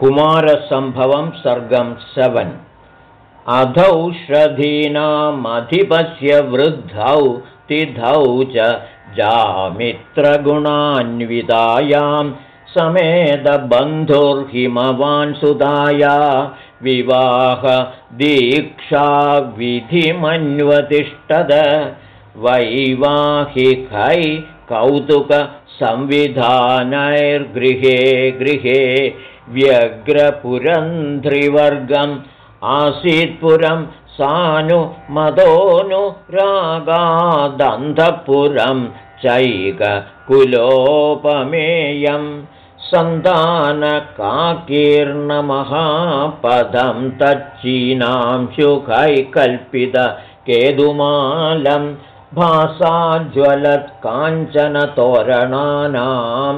कुमारसम्भवं सर्गं सवन्। अधौ श्रधीनामधिपस्य वृद्धौ तिथौ च जामित्रगुणान्वितायां समेतबन्धुर्हिमवान् सुधाया विवाहदीक्षाविधिमन्वतिष्ठद वैवाहिकै कौतुकसंविधानैर्गृहे गृहे व्यग्रपुरन्ध्रिवर्गम् आसीत्पुरं सानुमदोऽनुरागादन्धपुरं चैककुलोपमेयं सन्तानकाकीर्णमहापदं तच्चीनां शुकैकल्पितकेतुमालं भासाज्वलत्काञ्चनतोरणानां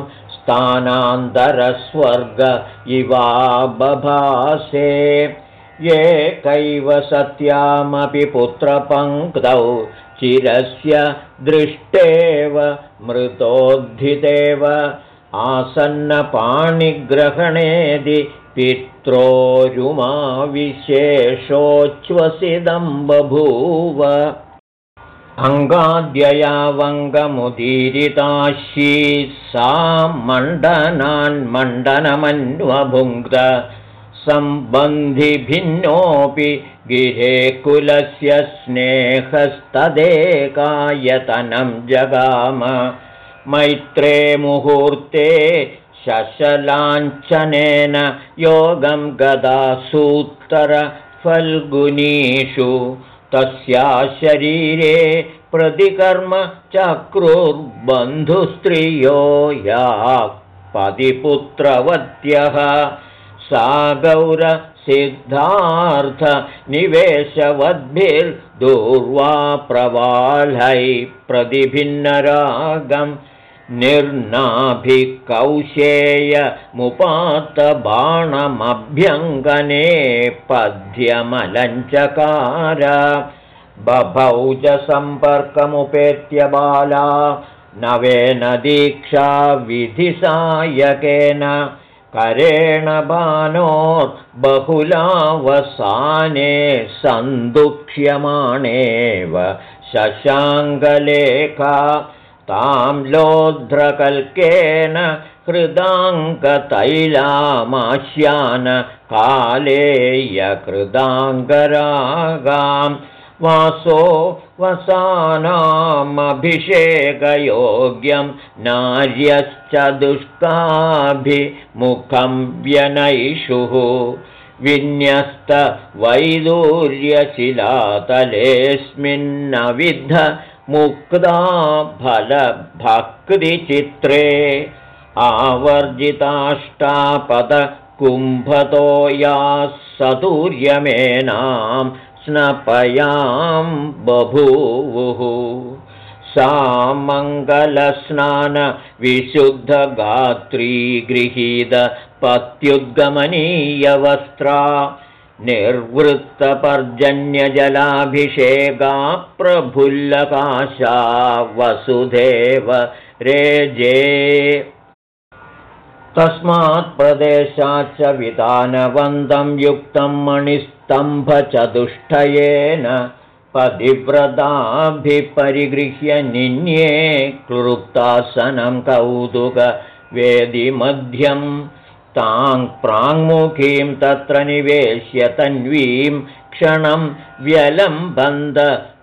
स्थानान्तरस्वर्ग इवा बभासे। एकैव सत्यामपि पुत्रपङ्क्तौ चिरस्य दृष्टेव मृतोद्धितेव। आसन्नपाणिग्रहणेदि पित्रोरुमाविशेषोच्छ्वसिदं बभूव अङ्गाद्ययावङ्गमुदीरिताशी सा मण्डनान्मण्डनमन्वभुङ्क्त सम्बन्धिभिन्नोऽपि गिरे कुलस्य स्नेहस्तदेकायतनं जगाम। मैत्रे मुहूर्ते शशलाञ्छनेन योगं गदासूत्तरफल्गुनीषु तस्या शरीरे प्रतिकर्म चक्रुर्बन्धुस्त्रियो या पतिपुत्रवत्यः। सा गौरसिद्धार्थनिवेशवद्भिर्दूर्वा प्रवालै प्रतिभिन्नरागं निर्नाभिकौशेयमुपात्तबाणमभ्यङ्गने पद्यमलञ्चकार। बभौ च सम्पर्कमुपेत्य बाला नवेन दीक्षा विधिसायकेन। करेण बानोर्बहुलावसाने सन्दुक्ष्यमाणेव शशाङ्गलेखा तां लोध्रकल्केन हृदाङ्गतैलामाश्यान कालेयकृदाङ्गरागाम् वासो वसानामभिषेकयोग्यं नार्यश्च दुष्टाभिमुखं व्यनैषुः विन्यस्तवैदूर्यशिलातलेऽस्मिन्नविध मुक्ता फलभक्तिचित्रे आवर्जिताष्टापदकुम्भतो याः सतुर्यमेनां स्नपयां बभूवुः। सा मङ्गलस्नानविशुद्धगात्री गृहीतपत्युद्गमनीयवस्त्रा निर्वृत्तपर्जन्यजलाभिषेका प्रफुल्लकाशा वसुधेव रेजे। तस्मात् प्रदेशाच्च विधानवन्तं युक्तं मणिस्तम्भचतुष्टयेन पतिव्रताभिपरिगृह्य निन्ये क्लृप्तासनं कौतुकवेदिमध्यं तां प्राङ्मुखीं तत्र निवेश्य तन्वीं क्षणं व्यलम्बन्द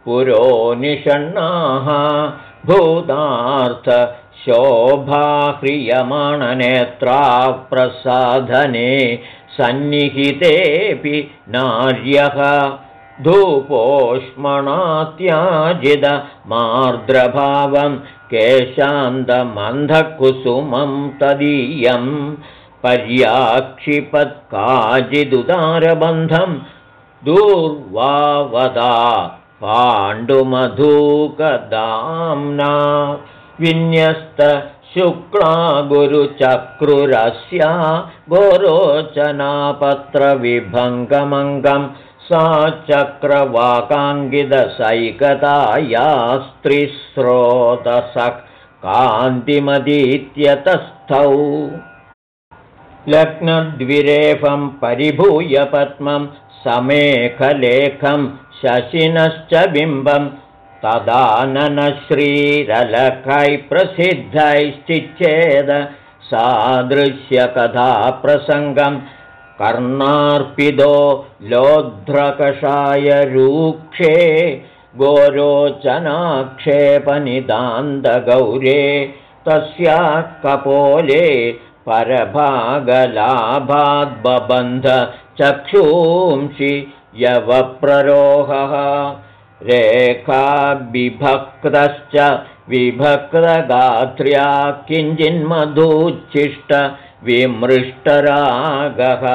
पुरो निषण्णाः। भूतार्थ शोभाह्रियमाणनेत्राः प्रसाधने सन्निहितेऽपि नार्यः। धूपोष्मणात्याजिदमार्द्रभावं केशान्तमन्धकुसुमं तदीयं पर्याक्षिपत्काजिदुदारबन्धं दूर्वावदा पाण्डुमधूकदाम्ना विन्यस्तशुक्ला गुरुचक्रुरस्या गोरोचनापत्रविभङ्गमङ्गं सा चक्रवाकाङ्गिदसैकताया स्त्रिस्रोतसः कान्तिमदीत्यतस्थौ लग्नद्विरेफं परिभूय पद्मं समेखलेखं शशिनश्च बिम्बं तदाननश्रीरलकै प्रसिद्धैश्चिच्छेद सादृश्यकथाप्रसङ्गं कर्णार्पितो लोध्रकषाय रूक्षे गोरोचनाक्षेपनिदान्तगौरे तस्या कपोले परभागलाभाद्बबन्ध चक्षूंषि यवप्ररोहः। रेखाविभक्तश्च विभक्तगात्र्या किञ्चिन्मधुच्छिष्ट विमृष्टरागः।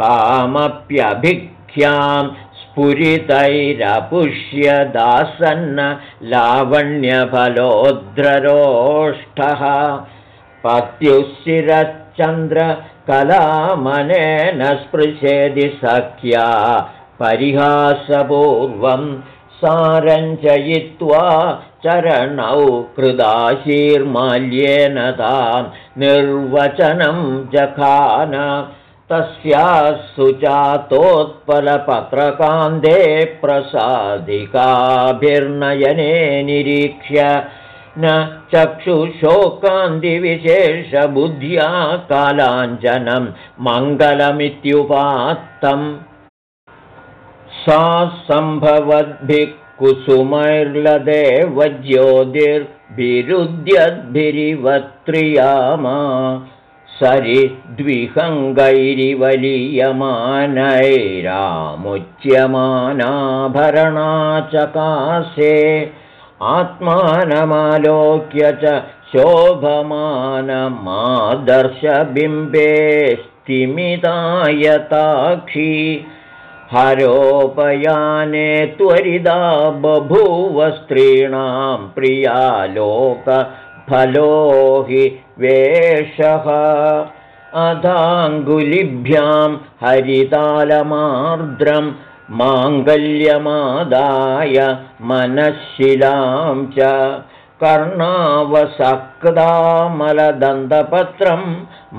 कामप्यभिख्यां स्फुरितैरपुष्यदासन्न लावण्यफलोद्ररोष्ठः पत्युशिरश्चन्द्रकलामनेन स्पृशेदि सख्या परिहासपूर्वं सारञ्चयित्वा चरणौ कृदाशीर्माल्येन तां निर्वचनं जखान। तस्याः सुचातोत्पलपत्रकान्ते प्रसादिकाभिर्नयने निरीक्ष्य न चक्षुशोकान्तिविशेषबुद्ध्या कालाञ्जनं मङ्गलमित्युपात्तम् सा सम्भवद्भिः कुसुमैर्लदेवज्योतिर्भिरुद्यद्भिरिवत्रियामा सरिद्विहङ्गैरिवलीयमानैरामुच्यमानाभरणाचकासे आत्मानमालोक्य च शोभमानमादर्शबिम्बे स्तिमितायताक्षी हरोपयाने त्वरिदा बभूव स्त्रीणां प्रियालोकफलो हि वेषः। अधाङ्गुलिभ्यां हरितालमार्द्रं माङ्गल्यमादाय मनःशिलां च कर्णावसक्तामलदन्तपत्रं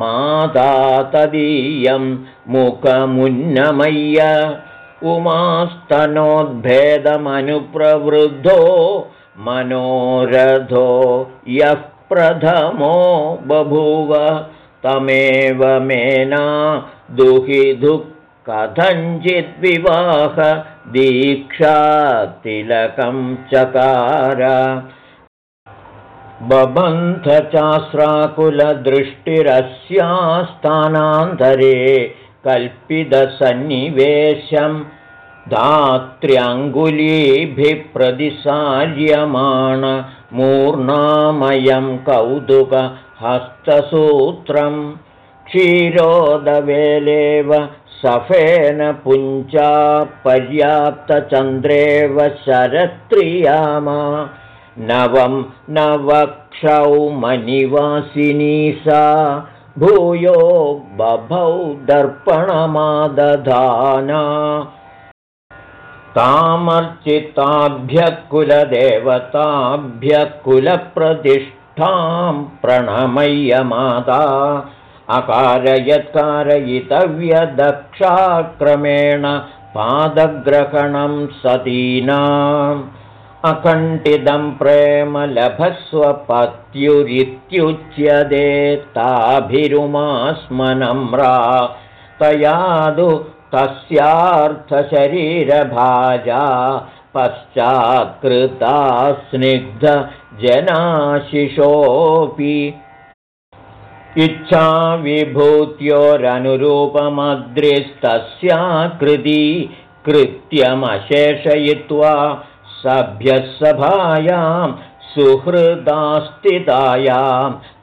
माता तदीयं मुखमुन्नमय्य उमास्तनोद्भेदमनुप्रवृद्धो मनोरथो यः प्रथमो बभूव तमेव मेना दुहिधुः कथञ्चिद्विवाह दीक्षातिलकं चकार। बबन्धचास्राकुलदृष्टिरस्यास्थानान्तरे कल्पितसन्निवेशं धात्र्यङ्गुलीभिः प्रतिसार्यमाणमूर्णामयं कौतुकहस्तसूत्रं क्षीरोदवेलेव सफेन पुञ्चा पर्याप्तचन्द्रेव शरत्रियामा। नवं नवक्षौ मनिवासिनी सा। भूयो बभौ दर्पणमादधाना। तामर्चिताभ्यः कुलदेवताभ्यः कुलप्रतिष्ठां प्रणमय्यमाता अकारयत्कारयितव्यदक्षाक्रमेण पादग्रहणं सतीनाम्। अकण्ठितं प्रेम लभस्वपत्युरित्युच्यते ताभिरुमास्मनम्रा तयादु तस्यार्थशरीरभाजा पश्चात्कृता स्निग्धजनाशिषोऽपि इच्छाविभूत्योरनुरूपमद्रिस्तस्याकृती कृत्यमशेषयित्वा सभ्यः सभायां सुहृदास्थितायां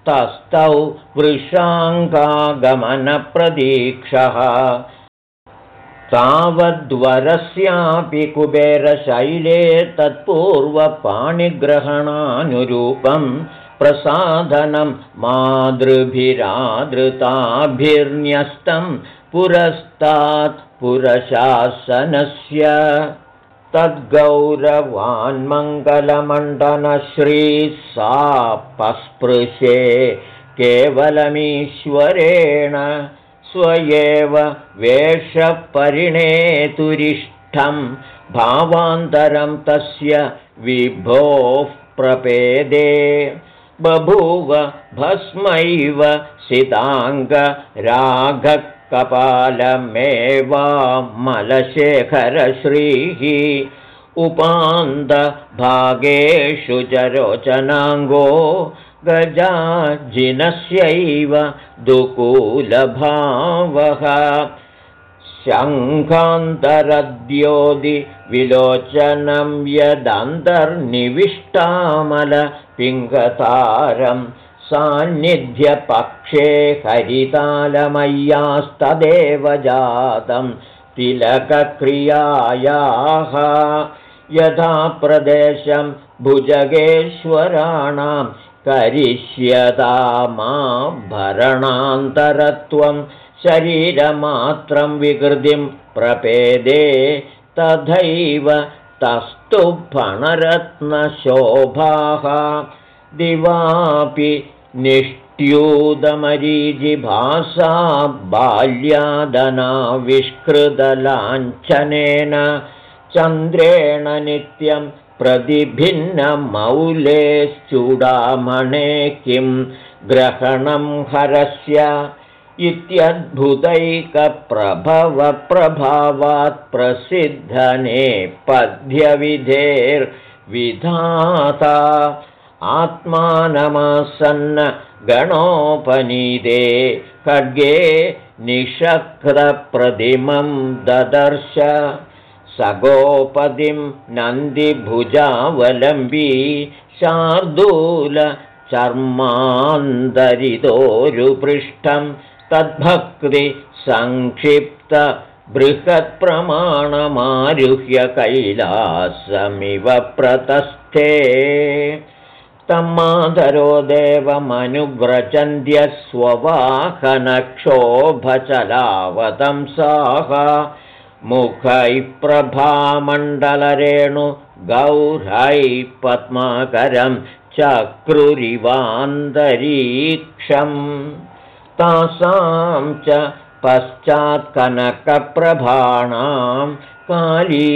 तस्थौ वृषाङ्कागमनप्रतीक्षः तावद्वरस्यापि कुबेरशैले तत्पूर्वपाणिग्रहणानुरूपं प्रसाधनं मातृभिरादृताभिर्न्यस्तं पुरस्तात् पुरशासनस्य तद्गौरवान्मङ्गलमण्डनश्री सा पस्पृशे केवलमीश्वरेण स्वयेव वेषपरिणेतुरिष्ठं भावान्तरं तस्य विभोः प्रपेदे बभूव भस्मैव मलशेखरश्रीः उपान्तभागेषु च रोचनाङ्गो गजाजिनस्यैव दुकूलभावः। शङ्खान्तरद्योदिविलोचनं यदन्तर्निविष्टामलपिङ्गतारं सान्निध्यपक्षे हरितालमय्यास्तदेव जातं तिलकक्रियायाः। यथा प्रदेशं भुजगेश्वराणां करिष्यतामाभरणान्तरत्वं शरीरमात्रं विकृतिं प्रपेदे तथैव तस्तु फणरत्नशोभाः दिवापि निष्ट्यूदमरीजिभासा बाल्यादनाविष्कृतलाञ्छनेन चन्द्रेण नित्यं प्रतिभिन्नमौलेश्चूडामणे किं ग्रहणं हरस्य इत्यद्भुतैकप्रभवप्रभावात् प्रसिद्धने पद्यविधेर्विधाता आत्मानमासन्न गणोपनीते खड्गे निषक्रप्रतिमं ददर्श सगोपदिं नन्दिभुजावलम्बी शार्दूलचर्मान्तरितोरुपृष्ठं तद्भक्तिसङ्क्षिप्तबृहत्प्रमाणमारुह्य कैलासमिव प्रतस्थे। तमादरो देवमनुव्रचन्त्यस्ववाहनक्षोभचलावतंसाः मुखैः प्रभामण्डलरेणु गौरैः पद्माकरं चक्रुरिवान्तरीक्षम् तासां च पश्चात्कनकप्रभाणां कालीकपालाभरणा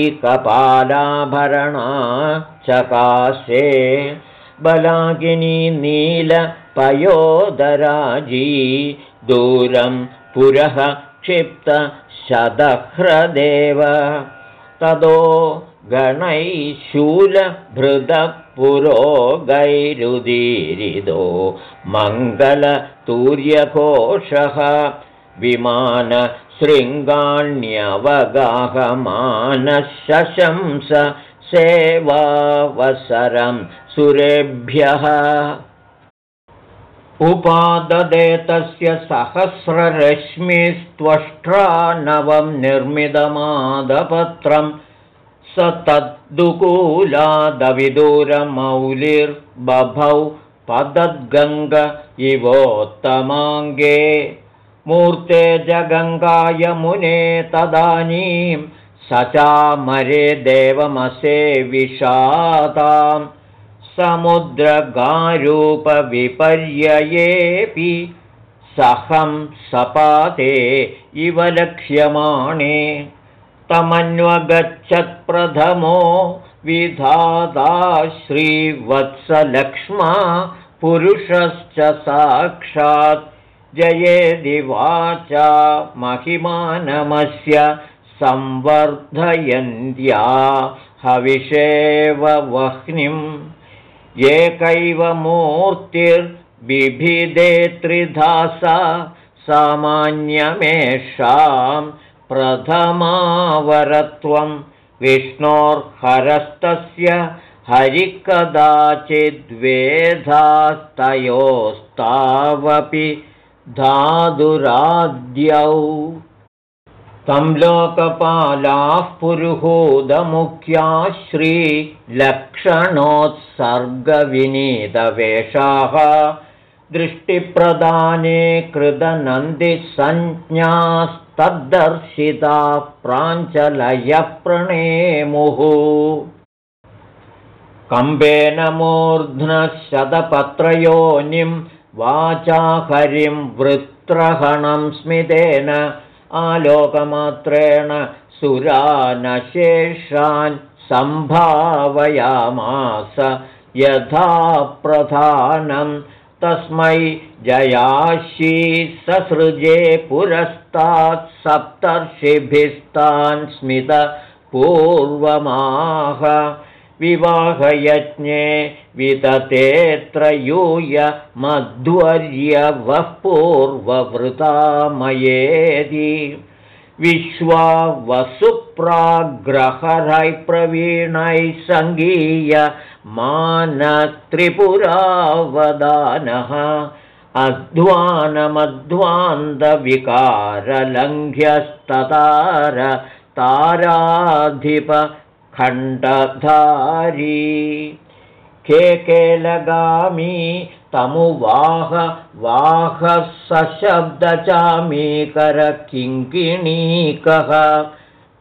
चकाशे बलागिनी नीलपयोदराजी दूरं पुरः क्षिप्तशतह्रदेव ततो गणैः पुरोगैरुदीरिदो मङ्गलतूर्यघोषः विमानशृङ्गाण्यवगाहमानशंस सेवावसरं सुरेभ्यः। उपाददे तस्य सहस्ररश्मिस्त्वष्ट्रा नवं निर्मितमादपत्रम् स तद्दुकूलादविदूरमौलिर्बभौ पदद्गङ्ग इवोत्तमाङ्गे। मूर्ते जगङ्गाय मुने तदानीं स चामरे देवमसे विषातां समुद्रगारूपविपर्ययेऽपि सहं सपाते इव लक्ष्यमाणे तमन्वगच्छत्प्रथमो विधाता श्रीवत्सलक्ष्मा पुरुषश्च साक्षात्। जये दिवाचा महिमानमस्य संवर्धयन्त्या हविषेव वह्निम् एकैव मूर्तिर्बिभिदे त्रिधासा सामान्यमेषां प्रथमावरत्वं विष्णोर्हरस्तस्य हरिकदाचिद्वेधास्तयोस्तावपि धादुराद्यौ तं लोकपालाः पुरुहूदमुख्या श्रीलक्षणोत्सर्गविनीतवेषाः दृष्टिप्रदाने कृतनन्दिसञ्ज्ञास्तद्दर्शिता प्राञ्चलयप्रणेमुः। कम्बेन मूर्ध्नशतपत्रयोनिं वाचा हरिं वृत्रहणं स्मितेन आलोकमात्रेण सुरानशेषान् सम्भावयामास यथा प्रधानं तस्मै जयाशी ससृजे पुरस्तात् सप्तर्षिभिस्तान् स्मितपूर्वमाह विवाहयज्ञे विततेऽत्र यूय मध्वर्यवः पूर्ववृतामयेदि। विश्वा वसुप्राग्रहरैः प्रवीणैः सङ्गीय मानत्रिपुरावदानः अध्वानमध्वान्तविकारलङ्घ्यस्ततार ताराधिप खण्डधारी। के के लगामी तमुवाह वाहः सशब्दचामीकरकिङ्किणीकः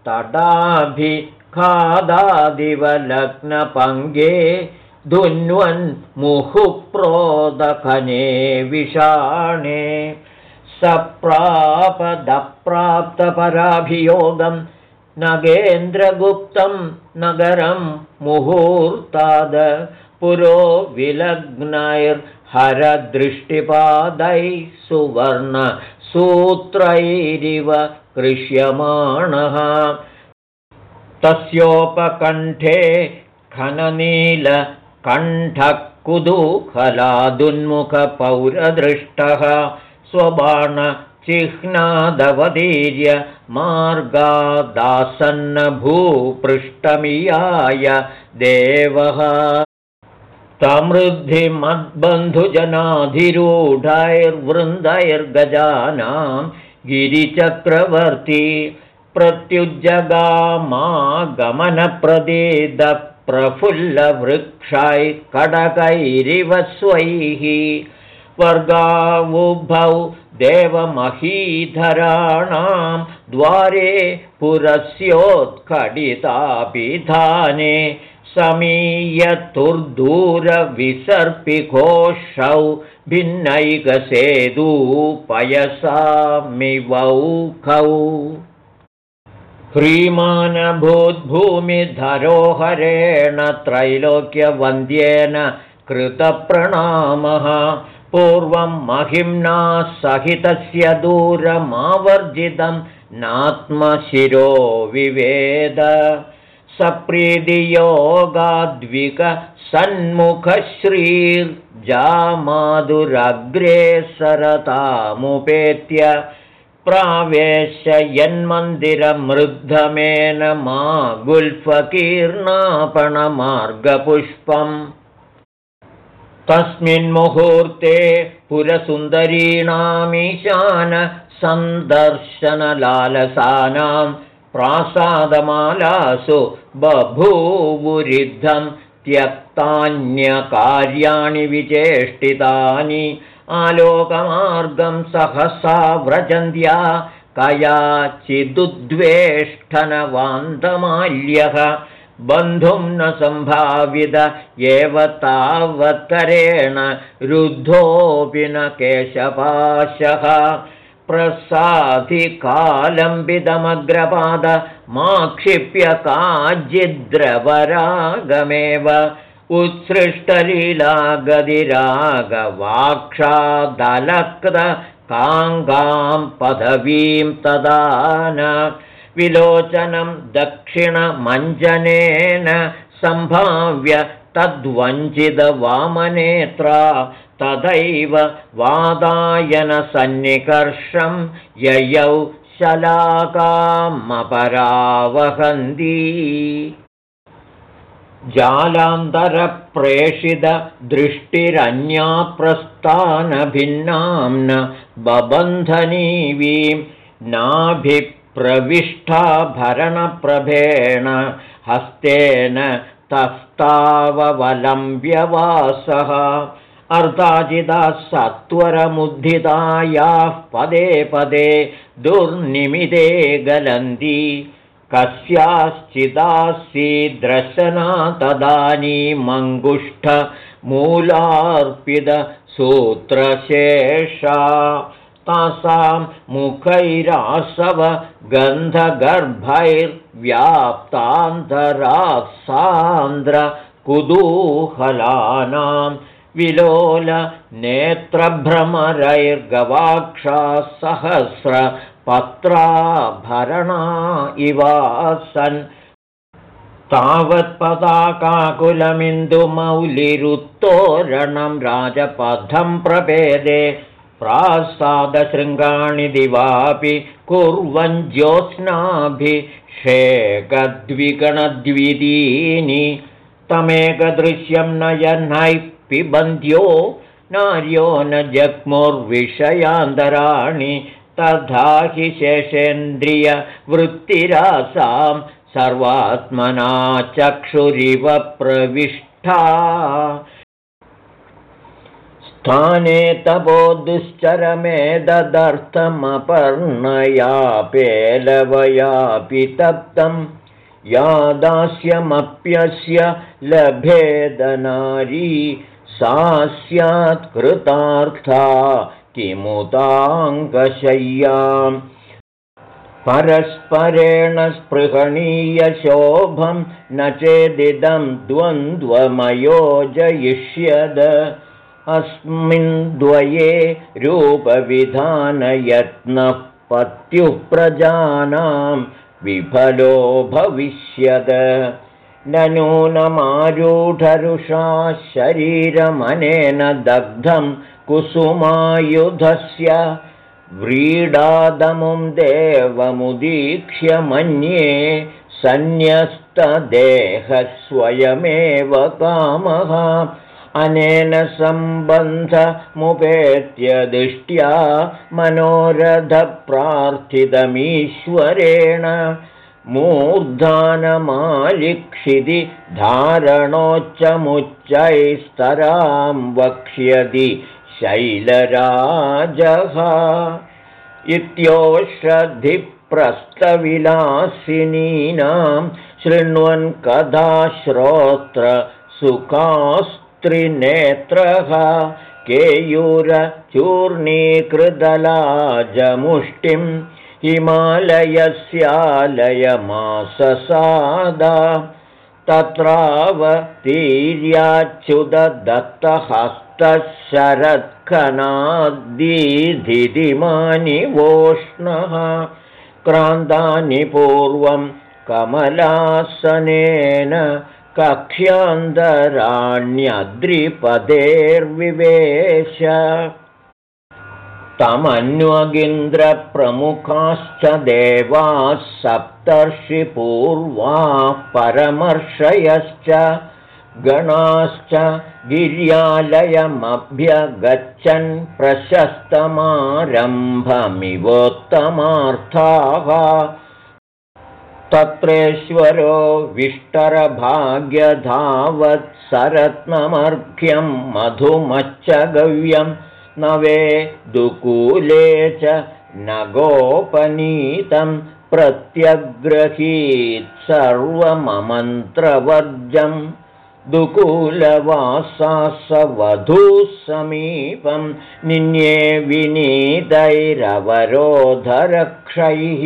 तडाभिखादादिवलग्नपङ्गे धुन्वन् मुहुप्रोदखने विषाणे सप्रापदप्राप्तपराभियोगम् नगेन्द्रगुप्तं नगरं मुहूर्ताद पुरो विलग्नैर्हरदृष्टिपादैः सुवर्णसूत्रैरिव कृष्यमाणः। तस्योपकण्ठे खननीलकण्ठः कुतूहलादुन्मुखपौरदृष्टः स्वबाण चिह्नादवदीर्य मार्गादासन्नभूपृष्ठमियाय देवः समृद्धिमद्बन्धुजनाधिरूढैर्वृन्दैर्गजानां गिरिचक्रवर्ती प्रत्युज्जगामागमनप्रदेदप्रफुल्लवृक्षैः कडकैरिव स्वैः वर्गावुभौ देवमहीधराणां द्वारे पुरस्योत्कटिताभिधाने समीयतुर्दूरविसर्पिघोषौ भिन्नैकसेदूपयसामिवौखौ ह्रीमानभूद्भूमिधरोहरेण त्रैलोक्यवन्द्येन कृतप्रणामः। पूर्वं महिम्ना सहितस्य दूरमावर्जितं नात्मशिरो विवेद। सरतामुपेत्य प्रावेश यन्मन्दिरमृद्धमेन मा गुल्फकीर्णापणमार्गपुष्पम्। तस्मिन्मुहूर्ते पुरसुन्दरीणामीशान सन्दर्शनलालसानां प्रासादमालासु बभूवुरिद्धं त्यक्तान्यकार्याणि विचेष्टितानि आलोकमार्गं सहसा व्रजन्त्या कयाचिदुद्वेष्टनवान्तमाल्यः। बन्धुं न सम्भावित एव तावत्करेण रुद्धोऽपि न केशपाशः। प्रसाधिकालम्बितमग्रपाद मा क्षिप्य काचिद्रवरागमेव काङ्गां पदवीं तदा न विलोचनं दक्षिणमञ्जनेन सम्भाव्य तद्वञ्चितवामनेत्रा तथैव वादायनसन्निकर्षं ययौ शलाकामपरावहन्ती जालान्तरप्रेषितदृष्टिरन्या प्रस्थानभिन्नाम्न बबन्धनीवीं नाभि प्रविष्टाभरणप्रभेण हस्तेन तस्तावलम्ब्यवासः अर्धाजिताः सत्वरमुद्धितायाः पदे पदे दुर्निमिते गलन्ति कस्याश्चिदासीद्रशना तदानीमङ्गुष्ठ मूलार्पितसूत्रशेषा तासां मुखैरासव गन्धगर्भैर्व्याप्तान्तराः सान्द्रकुतूहलानां विलोल सहस्रपत्राभरणा इवासन्। तावत्पदाकाकुलमिन्दुमौलिरुत्तोरणं राजपथं प्रपेदे प्रासादशृङ्गाणि दिवापि कुर्वन् ज्योत्स्नाभिषेकद्विगणद्वितीनि। तमेकदृश्यं नयनैः पिबन्ध्यो नार्यो न जग्मुर्विषयान्तराणि तथा हि शेषेन्द्रियवृत्तिरासां सर्वात्मना चक्षुरिव प्रविष्टा स्थाने तपो दुश्चरमेदर्थमपर्णयापेलवयापि तप्तं। यादास्यमप्यस्य लभेदनारी सा स्यात् कृतार्था किमुताङ्गशय्याम् परस्परेण स्पृहणीयशोभं न चेदिदं द्वन्द्वमयोजयिष्यद। अस्मिन् द्वये रूपविधानयत्नः पत्युः प्रजानां विफलो भविष्यद। न नूनमारूढरुषा शरीरमनेन दग्धं कुसुमायुधस्य व्रीडादमुं देवमुदीक्ष्य मन्ये सन्न्यस्तदेहस्वयमेव कामः। अनेन सम्बन्धमुपेत्य दृष्ट्या मनोरथप्रार्थितमीश्वरेण मूर्धानमालिक्षिति धारणोच्चमुच्चैस्तरां वक्ष्यति शैलराजः इत्योषधिप्रस्तविलासिनीनां शृण्वन् कदा सुखास्त्रिनेत्रः केयूरचूर्णीकृतलाजमुष्टिं हिमालयस्यालयमाससादा तत्रावतीर्याच्युदत्तहस्तशरत्खनाद्दीधिमानि वोष्णः क्रान्तानि पूर्वं कमलासनेन कक्ष्यान्तराण्यद्रिपदेर्विवेश। तमन्वगिन्द्रप्रमुखाश्च देवाः सप्तर्षिपूर्वाः परमर्षयश्च गणाश्च गिर्यालयमभ्यगच्छन् प्रशस्तमारम्भमिवोत्तमार्थाः। तत्रेश्वरो विष्टरभाग्यधावत्सरत्नमर्घ्यं मधुमच्च गव्यम् नवे दुकूले च न गोपनीतं दुकूलवासासवधूः समीपं निन्ये विनीतैरवरोधरक्षैः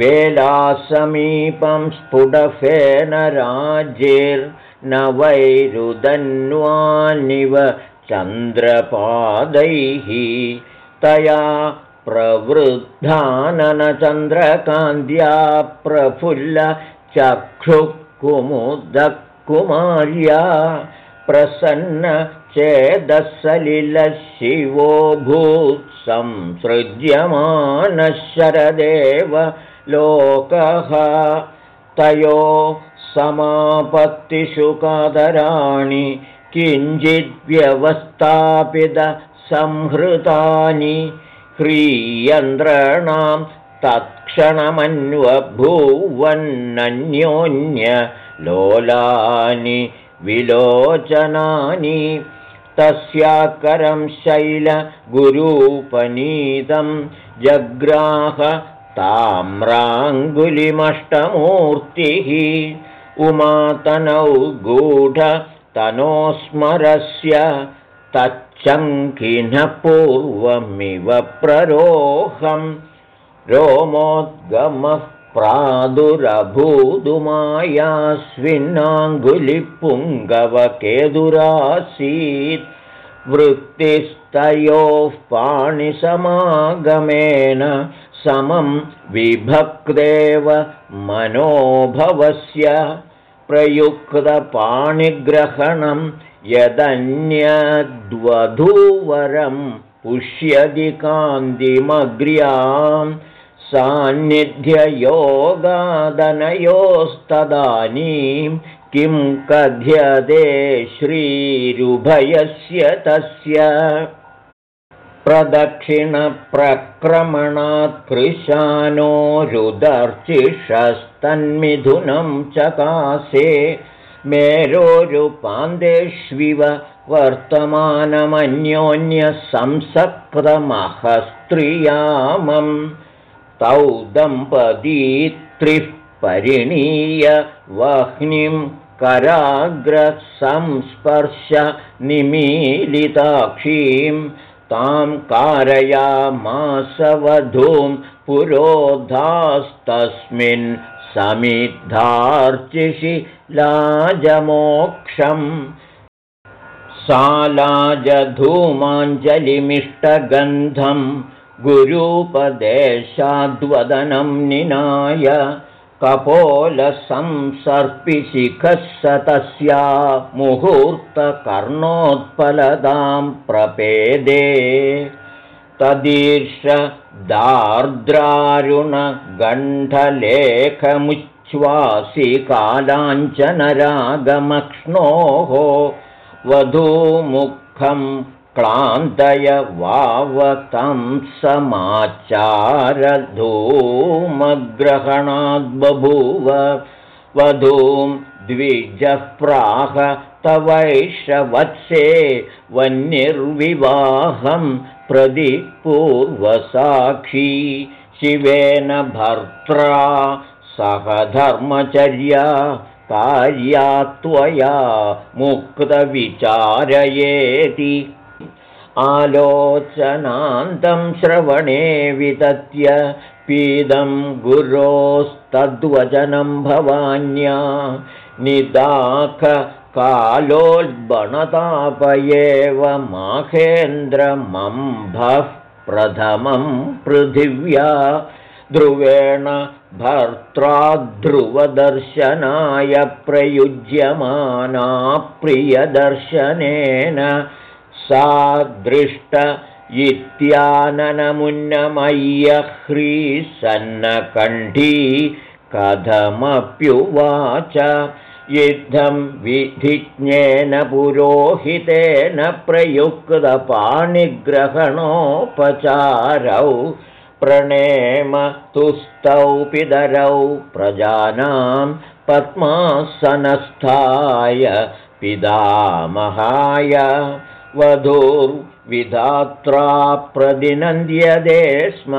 वेलासमीपं स्फुटफेन वैरुदन्वानिव चन्द्रपादैः तया प्रवृद्धाननचन्द्रकान्त्या प्रफुल्लचक्षुकुमुदकुमार्या प्रसन्नचेदसलिलशिवो भूत्संसृज्यमानः शरदेव लोकः। तयो समापत्तिषु कादराणि किञ्चिद्व्यवस्थापितसंहृतानि ह्रीयन्द्राणां तत्क्षणमन्वभूवन्नन्योन्यलोलानि विलोचनानि तस्याकरं शैलगुरूपनीतं जग्राह ताम्राङ्गुलिमष्टमूर्तिः उमातनौ गूढ तनोस्मरस्य तच्चङ्किनः पूर्वमिव प्ररोहं रोमोद्गमः प्रादुरभूदुमायास्विन्नाङ्गुलिपुङ्गवकेदुरासीत् वृत्तिस्तयोः पाणिसमागमेन समं विभक्तेव मनोभवस्य। प्रयुक्तपाणिग्रहणं यदन्यद्वधूवरं पुष्यदि कान्तिमग्र्यां सान्निध्ययोगादनयोस्तदानीं किं कथ्यते श्रीरुभयस्य तस्य? प्रदक्षिणप्रक्रमणात् कृशानो रुदर्चिषस्तन्मिथुनं चकासे मेरोरुपान्देष्विव वर्तमानमन्योन्यसंसक्तमहस्त्रियामं तौ दम्पतीत्रिः परिणीय वह्निं कराग्रसंस्पर्श निमीलिताक्षीं तां कारयामासवधूं पुरोधास्तस्मिन् समिद्धार्चिषि लाजमोक्षम् सालाजधूमाञ्जलिमिष्टगन्धं गुरूपदेशाद्वदनं निनाय कपोलसंसर्पिशिखः स तस्या मुहूर्तकर्णोत्पलदां प्रपेदे तदीर्षदार्द्रारुणगण्ठलेखमुच्छ्वासिकालाञ्चनरागमक्ष्णोः वधूमुखं क्लान्तय वावतं समाचारधूमग्रहणाद्बभूव वधूं द्विजः प्राह तवैषवत्से वह्निर्विवाहं प्रदि पूर्वसाक्षी शिवेन भर्त्रा सह धर्मचर्या कार्या त्वया मुक्तविचारयेति आलोचनान्तं श्रवणे वितत्य पीदं गुरोस्तद्वचनं भवान्या। निदाखकालोद्बणताप एव माहेन्द्रमम्भः प्रथमं पृथिव्या। ध्रुवेण भर्त्रा ध्रुवदर्शनाय प्रयुज्यमाना प्रियदर्शनेन सा दृष्ट इत्याननमुन्नमय्यह्रीसन्नकण्ठी कथमप्युवाच युद्धं विधिज्ञेन पुरोहितेन प्रयुक्तपाणिग्रहणोपचारौ प्रणेम तुस्तौ पितरौ प्रजानां पद्मासनस्थाय पितामहाय वधूर्विधात्रा प्रतिनन्द्यते स्म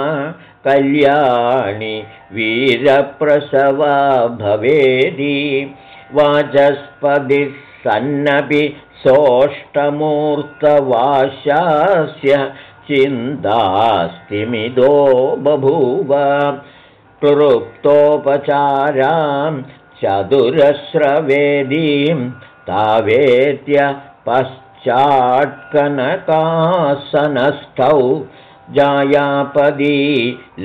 कल्याणि वीरप्रसवा भवेदि। वाचस्पतिः सन्नपि सोष्टमूर्तवाशास्य चिन्तास्तिमिदो बभूव। क्लृप्तोपचारां चतुरस्रवेदीं तावेत्य पश्चात्कनकासनस्थौ जायापदी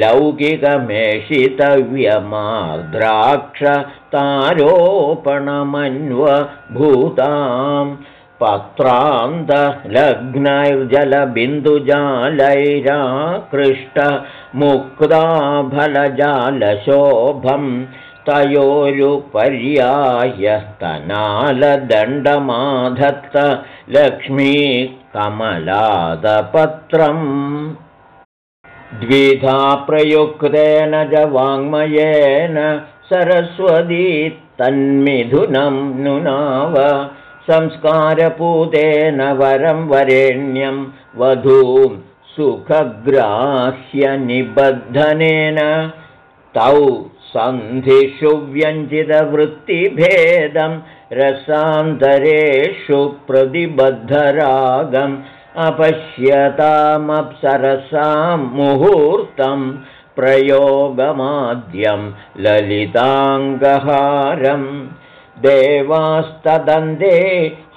लौकिकमेषितव्यमार्द्राक्षतारोपणमन्वभूतां पत्रान्तलग्नैर्जलबिन्दुजालैराकृष्टमुक्ताफलजालशोभं तयोरुपर्यायस्तनालदण्डमाधत्त लक्ष्मीकमलादपत्रम् द्विधा प्रयुक्तेन च वाङ्मयेन सरस्वती तन्मिथुनं नुनाव संस्कारपूतेन वरं वरेण्यं वधूं सुखग्राह्यनिबद्धनेन तौ सन्धिषु व्यञ्जितवृत्तिभेदं रसान्तरेषु प्रतिबद्धरागम् अपश्यतामप्सरसां मुहूर्तं प्रयोगमाद्यं ललिताङ्गहारम् देवास्तदन्ते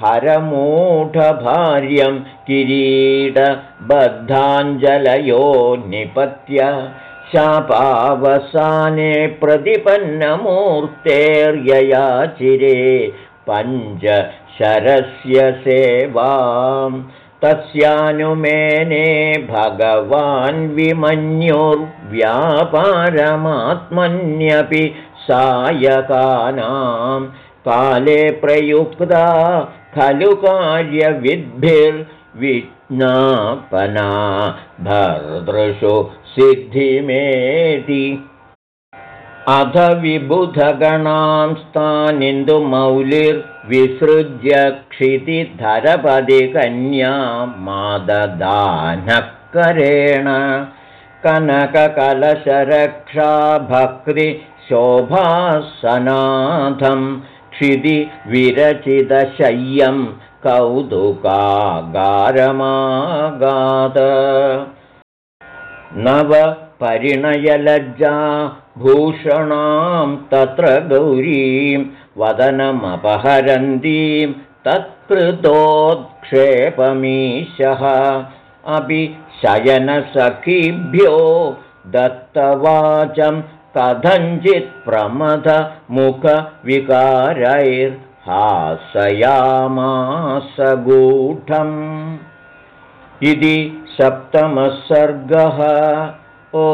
हरमूढभार्यं किरीटबद्धाञ्जलयो निपत्य शापावसाने प्रतिपन्नमूर्तेर्यया चिरे पञ्चशरस्य सेवाम् तस्यानुमेने भगवान् विमन्युर्व्यापारमात्मन्यपि सायकानां। काले प्रयुक्ता खलु कार्यविद्भिर्विज्ञापना। भर्दृशु सिद्धिमेति। अथ विबुधगणां स्थानिन्दुमौलिर्विसृज्य क्षितिधरपदिकन्या माददानः करेण कनककलशरक्षा भक्तिशोभासनाथं क्षितिविरचितशय्यं कौतुकागारमागाद नव परिणयलज्जा भूषणां तत्र गौरीं वदनमपहरन्तीं तत्कृतोत्क्षेपमीशः। अपि शयनसखिभ्यो दत्तवाचं कथञ्चित् प्रमथमुखविकारैर्हासयामासगूढम् इति सप्तमः सर्गः। ओ